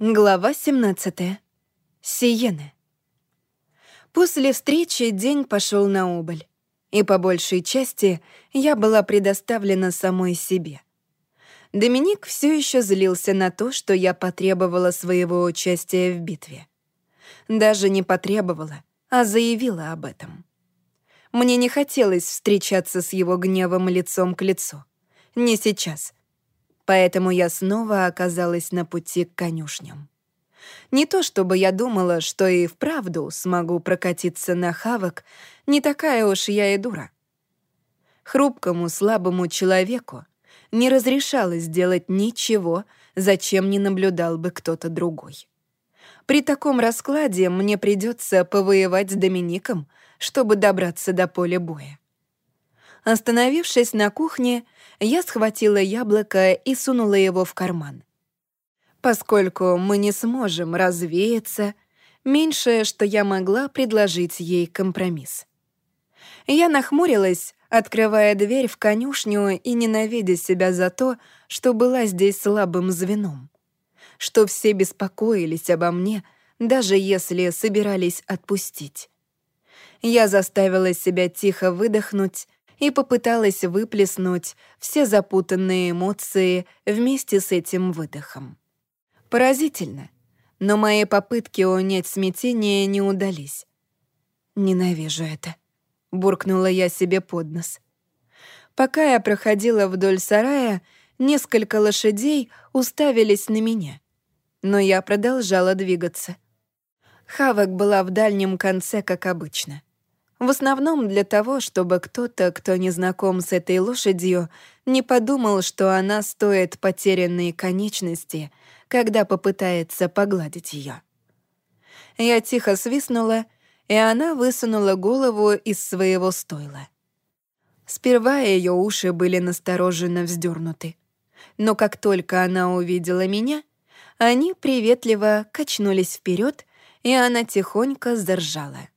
Глава 17. Сиены. После встречи день пошел на убыль, и по большей части я была предоставлена самой себе. Доминик все еще злился на то, что я потребовала своего участия в битве. Даже не потребовала, а заявила об этом. Мне не хотелось встречаться с его гневом лицом к лицу. Не сейчас — Поэтому я снова оказалась на пути к конюшням. Не то чтобы я думала, что и вправду смогу прокатиться на хавок, не такая уж я и дура. Хрупкому, слабому человеку не разрешалось делать ничего, зачем не наблюдал бы кто-то другой. При таком раскладе мне придется повоевать с Домиником, чтобы добраться до поля боя. Остановившись на кухне, я схватила яблоко и сунула его в карман. Поскольку мы не сможем развеяться, меньшее, что я могла предложить ей компромисс. Я нахмурилась, открывая дверь в конюшню и ненавидя себя за то, что была здесь слабым звеном. Что все беспокоились обо мне, даже если собирались отпустить. Я заставила себя тихо выдохнуть и попыталась выплеснуть все запутанные эмоции вместе с этим выдохом. Поразительно, но мои попытки унять смятение не удались. «Ненавижу это», — буркнула я себе под нос. Пока я проходила вдоль сарая, несколько лошадей уставились на меня, но я продолжала двигаться. Хавок была в дальнем конце, как обычно — в основном для того, чтобы кто-то, кто не знаком с этой лошадью, не подумал, что она стоит потерянной конечности, когда попытается погладить ее. Я тихо свистнула, и она высунула голову из своего стойла. Сперва ее уши были настороженно вздернуты. Но как только она увидела меня, они приветливо качнулись вперед, и она тихонько заржала.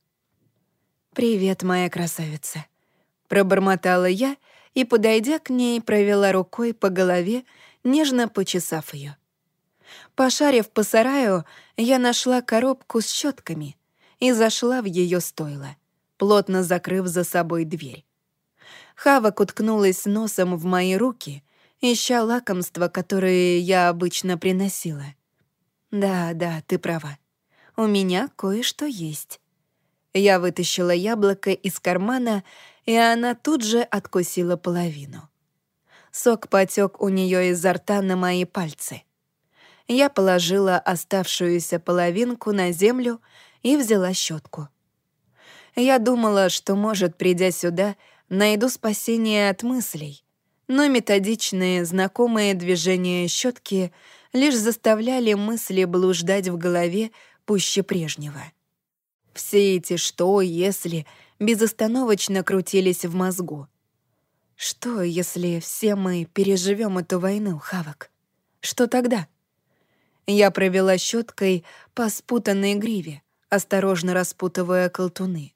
«Привет, моя красавица», — пробормотала я и, подойдя к ней, провела рукой по голове, нежно почесав ее. Пошарив по сараю, я нашла коробку с щетками и зашла в ее стойло, плотно закрыв за собой дверь. Хавок уткнулась носом в мои руки, ища лакомства, которые я обычно приносила. «Да, да, ты права. У меня кое-что есть». Я вытащила яблоко из кармана, и она тут же откусила половину. Сок потек у нее изо рта на мои пальцы. Я положила оставшуюся половинку на землю и взяла щетку. Я думала, что, может, придя сюда, найду спасение от мыслей, но методичные, знакомые движения щетки лишь заставляли мысли блуждать в голове пуще прежнего. Все эти «что», «если» безостановочно крутились в мозгу. Что, если все мы переживем эту войну, Хавок? Что тогда? Я провела щеткой по спутанной гриве, осторожно распутывая колтуны.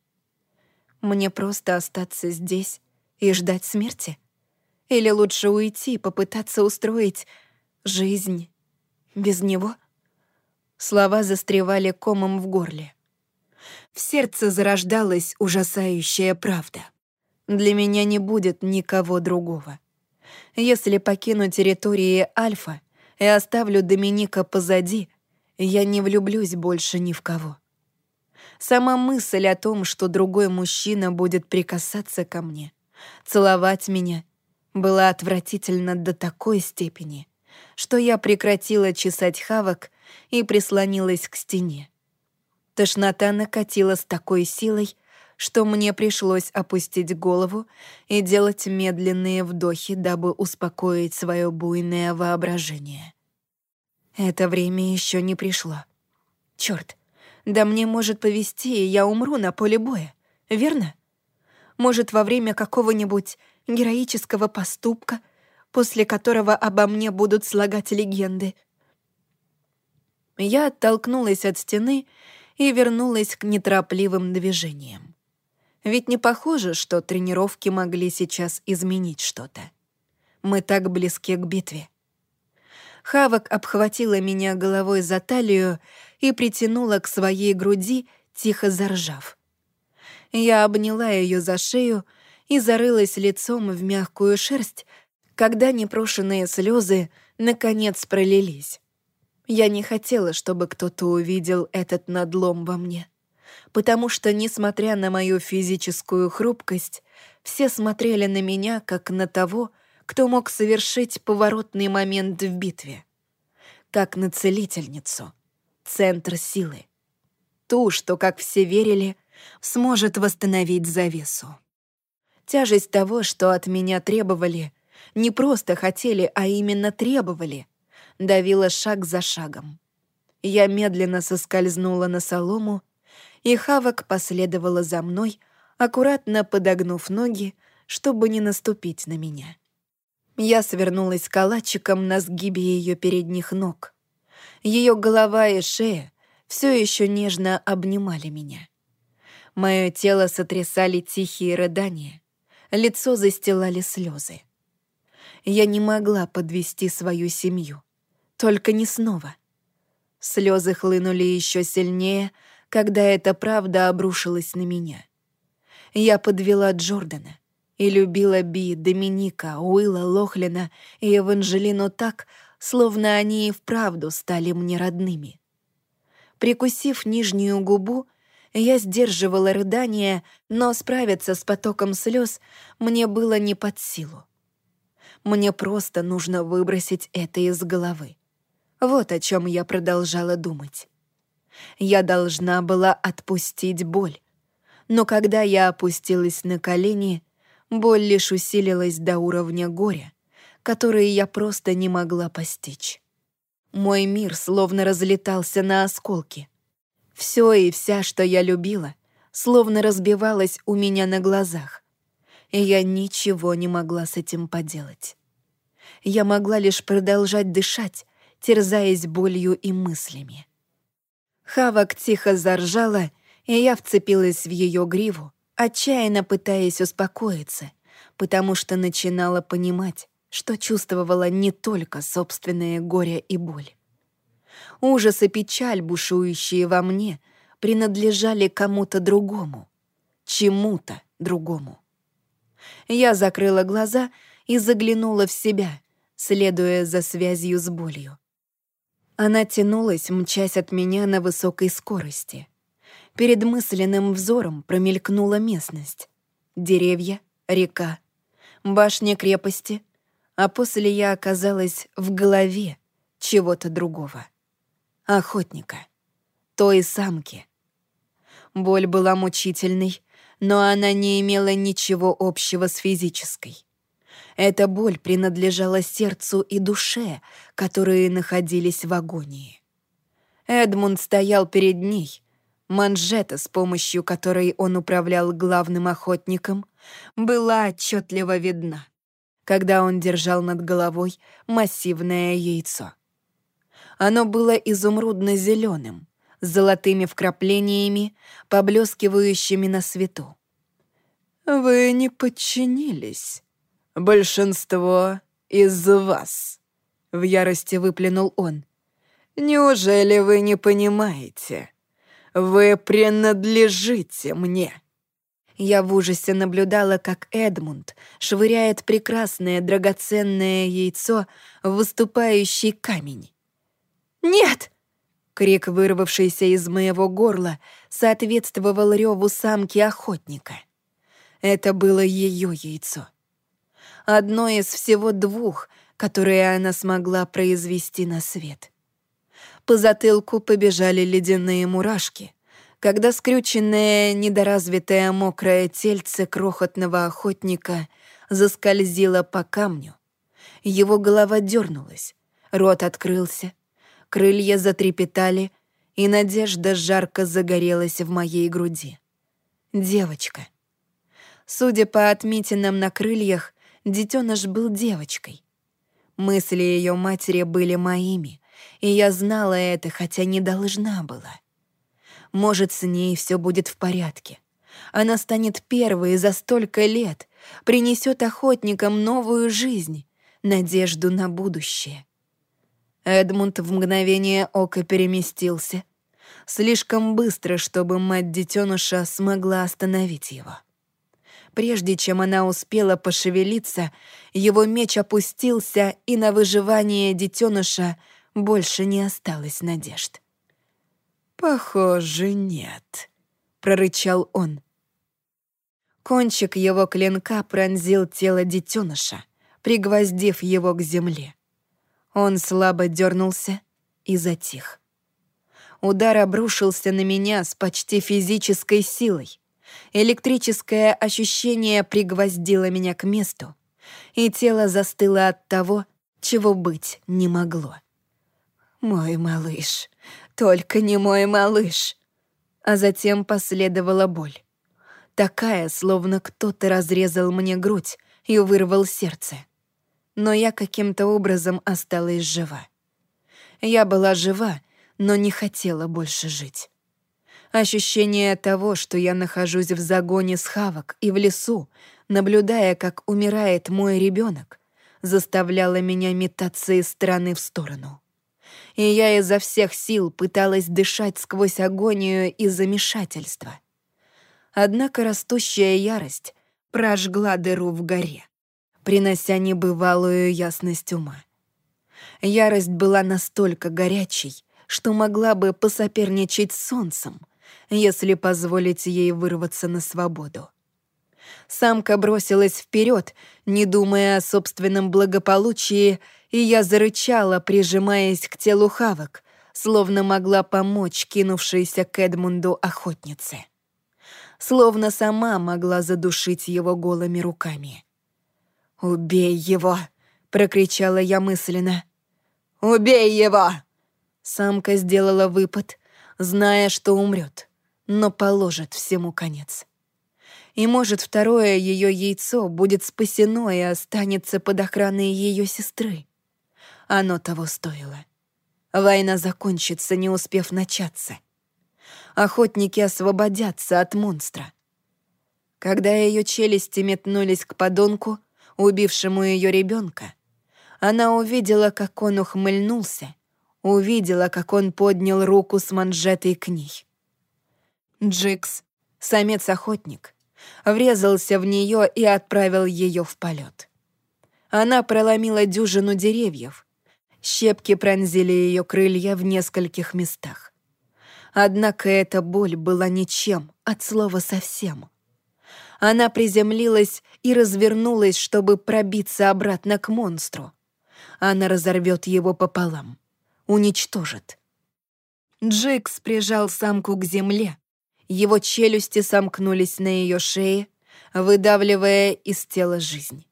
Мне просто остаться здесь и ждать смерти? Или лучше уйти, попытаться устроить жизнь без него? Слова застревали комом в горле в сердце зарождалась ужасающая правда. Для меня не будет никого другого. Если покину территории Альфа и оставлю Доминика позади, я не влюблюсь больше ни в кого. Сама мысль о том, что другой мужчина будет прикасаться ко мне, целовать меня, была отвратительна до такой степени, что я прекратила чесать хавок и прислонилась к стене. Тошнота накатила с такой силой, что мне пришлось опустить голову и делать медленные вдохи, дабы успокоить свое буйное воображение. Это время еще не пришло. Черт, да мне может повести, и я умру на поле боя, верно? Может, во время какого-нибудь героического поступка, после которого обо мне будут слагать легенды. Я оттолкнулась от стены и вернулась к неторопливым движениям. Ведь не похоже, что тренировки могли сейчас изменить что-то. Мы так близки к битве. Хавок обхватила меня головой за талию и притянула к своей груди, тихо заржав. Я обняла ее за шею и зарылась лицом в мягкую шерсть, когда непрошенные слезы наконец пролились. Я не хотела, чтобы кто-то увидел этот надлом во мне, потому что, несмотря на мою физическую хрупкость, все смотрели на меня как на того, кто мог совершить поворотный момент в битве, как на целительницу, центр силы, ту, что, как все верили, сможет восстановить завесу. Тяжесть того, что от меня требовали, не просто хотели, а именно требовали, давила шаг за шагом. Я медленно соскользнула на солому, и Хавок последовала за мной, аккуратно подогнув ноги, чтобы не наступить на меня. Я свернулась калачиком на сгибе ее передних ног. Ее голова и шея все еще нежно обнимали меня. Мое тело сотрясали тихие рыдания, лицо застилали слезы. Я не могла подвести свою семью, только не снова. Слезы хлынули еще сильнее, когда эта правда обрушилась на меня. Я подвела Джордана и любила Би, Доминика, Уилла, Лохлина и Эванжелину так, словно они и вправду стали мне родными. Прикусив нижнюю губу, я сдерживала рыдания, но справиться с потоком слез мне было не под силу. Мне просто нужно выбросить это из головы. Вот о чем я продолжала думать. Я должна была отпустить боль. Но когда я опустилась на колени, боль лишь усилилась до уровня горя, который я просто не могла постичь. Мой мир словно разлетался на осколки. Все и вся, что я любила, словно разбивалось у меня на глазах. И я ничего не могла с этим поделать. Я могла лишь продолжать дышать, терзаясь болью и мыслями. Хавок тихо заржала, и я вцепилась в ее гриву, отчаянно пытаясь успокоиться, потому что начинала понимать, что чувствовала не только собственное горе и боль. Ужас и печаль, бушующие во мне, принадлежали кому-то другому, чему-то другому. Я закрыла глаза и заглянула в себя, следуя за связью с болью. Она тянулась, мчась от меня на высокой скорости. Перед мысленным взором промелькнула местность. Деревья, река, башня крепости, а после я оказалась в голове чего-то другого охотника, той самки. Боль была мучительной, но она не имела ничего общего с физической. Эта боль принадлежала сердцу и душе, которые находились в агонии. Эдмунд стоял перед ней. Манжета, с помощью которой он управлял главным охотником, была отчетливо видна, когда он держал над головой массивное яйцо. Оно было изумрудно-зеленым, с золотыми вкраплениями, поблескивающими на свету. «Вы не подчинились. Большинство из вас», — в ярости выплюнул он. «Неужели вы не понимаете? Вы принадлежите мне». Я в ужасе наблюдала, как Эдмунд швыряет прекрасное драгоценное яйцо в выступающий камень. «Нет!» Крик, вырвавшийся из моего горла, соответствовал реву самки-охотника. Это было ее яйцо. Одно из всего двух, которые она смогла произвести на свет. По затылку побежали ледяные мурашки, когда скрюченное, недоразвитое мокрое тельце крохотного охотника заскользило по камню. Его голова дернулась, рот открылся, крылья затрепетали, и надежда жарко загорелась в моей груди. Девочка. Судя по отметинам на крыльях, детеныш был девочкой. Мысли ее матери были моими, и я знала это, хотя не должна была. Может, с ней все будет в порядке. Она станет первой за столько лет, принесет охотникам новую жизнь, надежду на будущее. Эдмунд в мгновение ока переместился. Слишком быстро, чтобы мать детеныша смогла остановить его. Прежде чем она успела пошевелиться, его меч опустился, и на выживание детеныша больше не осталось надежд. «Похоже, нет», — прорычал он. Кончик его клинка пронзил тело детеныша, пригвоздив его к земле. Он слабо дернулся и затих. Удар обрушился на меня с почти физической силой. Электрическое ощущение пригвоздило меня к месту, и тело застыло от того, чего быть не могло. «Мой малыш, только не мой малыш!» А затем последовала боль. Такая, словно кто-то разрезал мне грудь и вырвал сердце. Но я каким-то образом осталась жива. Я была жива, но не хотела больше жить. Ощущение того, что я нахожусь в загоне с хавок и в лесу, наблюдая, как умирает мой ребенок, заставляло меня метаться из стороны в сторону. И я изо всех сил пыталась дышать сквозь агонию и замешательство. Однако растущая ярость прожгла дыру в горе, принося небывалую ясность ума. Ярость была настолько горячей, что могла бы посоперничать с солнцем, если позволить ей вырваться на свободу. Самка бросилась вперед, не думая о собственном благополучии, и я зарычала, прижимаясь к телу Хавок, словно могла помочь кинувшейся к Эдмунду охотнице. Словно сама могла задушить его голыми руками. «Убей его!» — прокричала я мысленно. «Убей его!» Самка сделала выпад, зная, что умрет, но положит всему конец. И, может, второе ее яйцо будет спасено и останется под охраной ее сестры. Оно того стоило. Война закончится, не успев начаться. Охотники освободятся от монстра. Когда ее челюсти метнулись к подонку, убившему ее ребенка, она увидела, как он ухмыльнулся увидела, как он поднял руку с манжетой к ней. Джикс, самец-охотник, врезался в нее и отправил ее в полет. Она проломила дюжину деревьев. Щепки пронзили ее крылья в нескольких местах. Однако эта боль была ничем, от слова совсем. Она приземлилась и развернулась, чтобы пробиться обратно к монстру. Она разорвет его пополам уничтожит. Джикс прижал самку к земле. Его челюсти сомкнулись на ее шее, выдавливая из тела жизнь.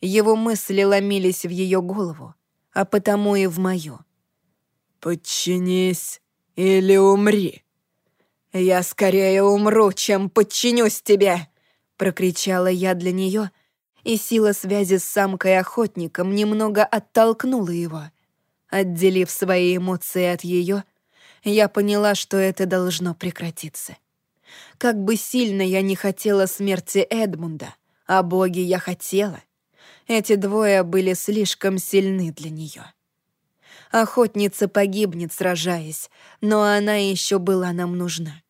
Его мысли ломились в ее голову, а потому и в мою. «Подчинись или умри!» «Я скорее умру, чем подчинюсь тебе!» — прокричала я для нее, и сила связи с самкой-охотником немного оттолкнула его — Отделив свои эмоции от ее, я поняла, что это должно прекратиться. Как бы сильно я не хотела смерти Эдмунда, а боги я хотела, эти двое были слишком сильны для нее. Охотница погибнет, сражаясь, но она еще была нам нужна.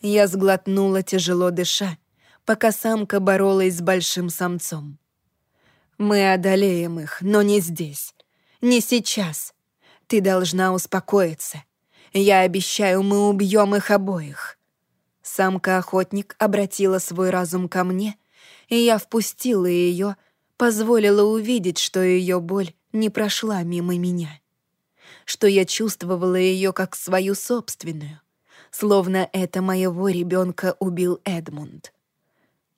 Я сглотнула, тяжело дыша, пока самка боролась с большим самцом. Мы одолеем их, но не здесь. Не сейчас. Ты должна успокоиться. Я обещаю, мы убьем их обоих». Самка-охотник обратила свой разум ко мне, и я впустила ее, позволила увидеть, что ее боль не прошла мимо меня. Что я чувствовала ее как свою собственную, словно это моего ребенка убил Эдмунд.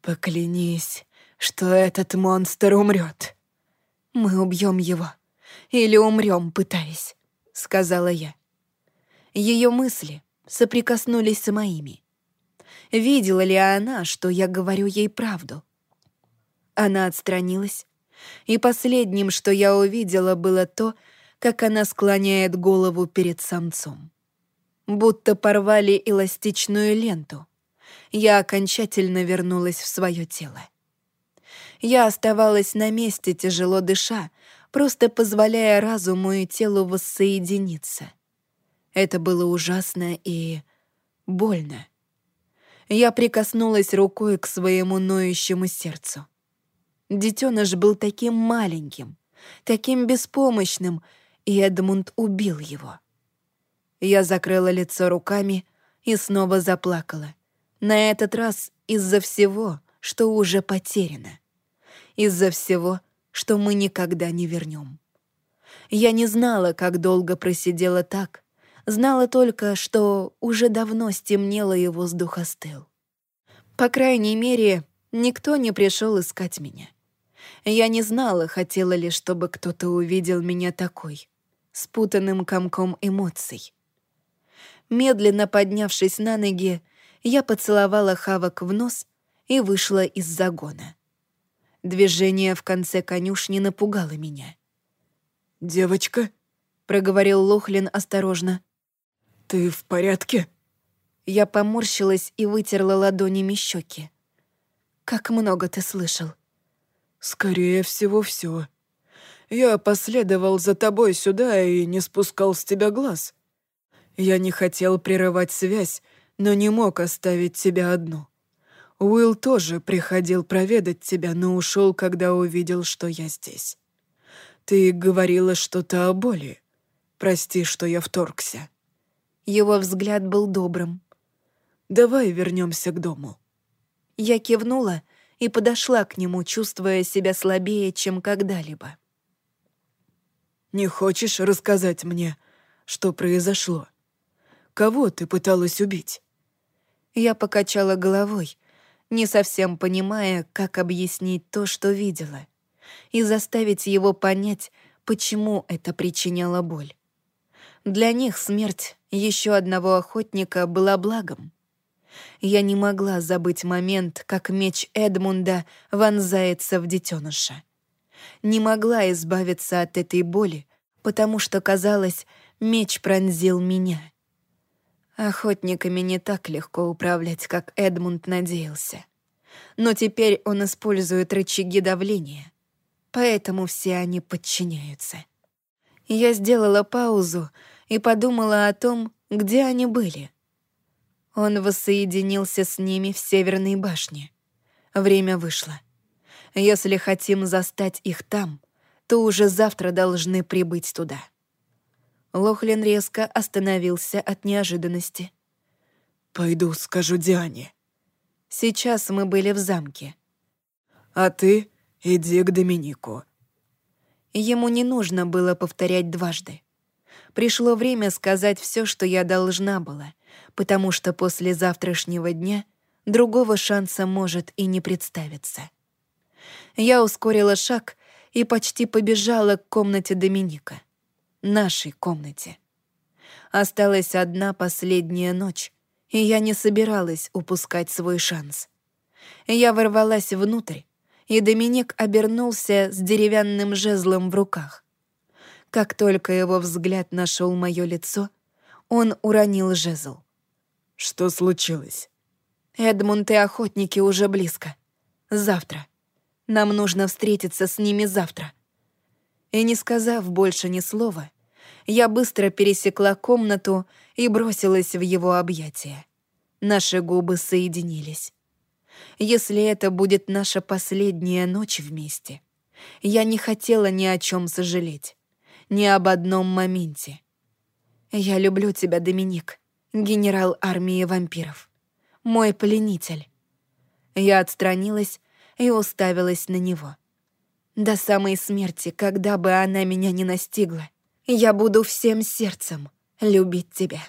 «Поклянись, что этот монстр умрет. Мы убьем его или умрем, пытаясь», — сказала я. Ее мысли соприкоснулись с моими. Видела ли она, что я говорю ей правду? Она отстранилась, и последним, что я увидела, было то, как она склоняет голову перед самцом. Будто порвали эластичную ленту. Я окончательно вернулась в свое тело. Я оставалась на месте, тяжело дыша, просто позволяя разуму и телу воссоединиться. Это было ужасно и больно. Я прикоснулась рукой к своему ноющему сердцу. Детеныш был таким маленьким, таким беспомощным, и Эдмунд убил его. Я закрыла лицо руками и снова заплакала. На этот раз из-за всего, что уже потеряно. Из-за всего, что мы никогда не вернем. Я не знала, как долго просидела так, знала только, что уже давно стемнело и воздух остыл. По крайней мере, никто не пришел искать меня. Я не знала, хотела ли, чтобы кто-то увидел меня такой, спутанным комком эмоций. Медленно поднявшись на ноги, я поцеловала Хавок в нос и вышла из загона. Движение в конце конюшни напугало меня. «Девочка?» — проговорил Лохлин осторожно. «Ты в порядке?» Я поморщилась и вытерла ладонями щеки. «Как много ты слышал?» «Скорее всего, все. Я последовал за тобой сюда и не спускал с тебя глаз. Я не хотел прерывать связь, но не мог оставить тебя одну. Уилл тоже приходил проведать тебя, но ушел, когда увидел, что я здесь. Ты говорила что-то о боли. Прости, что я вторгся». Его взгляд был добрым. «Давай вернемся к дому». Я кивнула и подошла к нему, чувствуя себя слабее, чем когда-либо. «Не хочешь рассказать мне, что произошло? Кого ты пыталась убить?» Я покачала головой, не совсем понимая, как объяснить то, что видела, и заставить его понять, почему это причиняло боль. Для них смерть еще одного охотника была благом. Я не могла забыть момент, как меч Эдмунда вонзается в детеныша. Не могла избавиться от этой боли, потому что, казалось, меч пронзил меня. Охотниками не так легко управлять, как Эдмунд надеялся. Но теперь он использует рычаги давления, поэтому все они подчиняются. Я сделала паузу и подумала о том, где они были. Он воссоединился с ними в Северной башне. Время вышло. Если хотим застать их там, то уже завтра должны прибыть туда. Лохлин резко остановился от неожиданности. «Пойду скажу Диане». Сейчас мы были в замке. «А ты иди к Доминику». Ему не нужно было повторять дважды. Пришло время сказать все, что я должна была, потому что после завтрашнего дня другого шанса может и не представиться. Я ускорила шаг и почти побежала к комнате Доминика нашей комнате. Осталась одна последняя ночь, и я не собиралась упускать свой шанс. Я ворвалась внутрь, и Доминик обернулся с деревянным жезлом в руках. Как только его взгляд нашел мое лицо, он уронил жезл. «Что случилось?» «Эдмунд и охотники уже близко. Завтра. Нам нужно встретиться с ними завтра». И не сказав больше ни слова, я быстро пересекла комнату и бросилась в его объятия. Наши губы соединились. Если это будет наша последняя ночь вместе, я не хотела ни о чем сожалеть, ни об одном моменте. Я люблю тебя, Доминик, генерал армии вампиров, мой пленитель. Я отстранилась и уставилась на него. До самой смерти, когда бы она меня не настигла, я буду всем сердцем любить тебя.